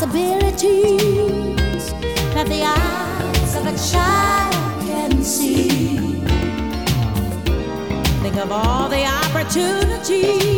possibilities that the eyes of a child can see. Think of all the opportunities.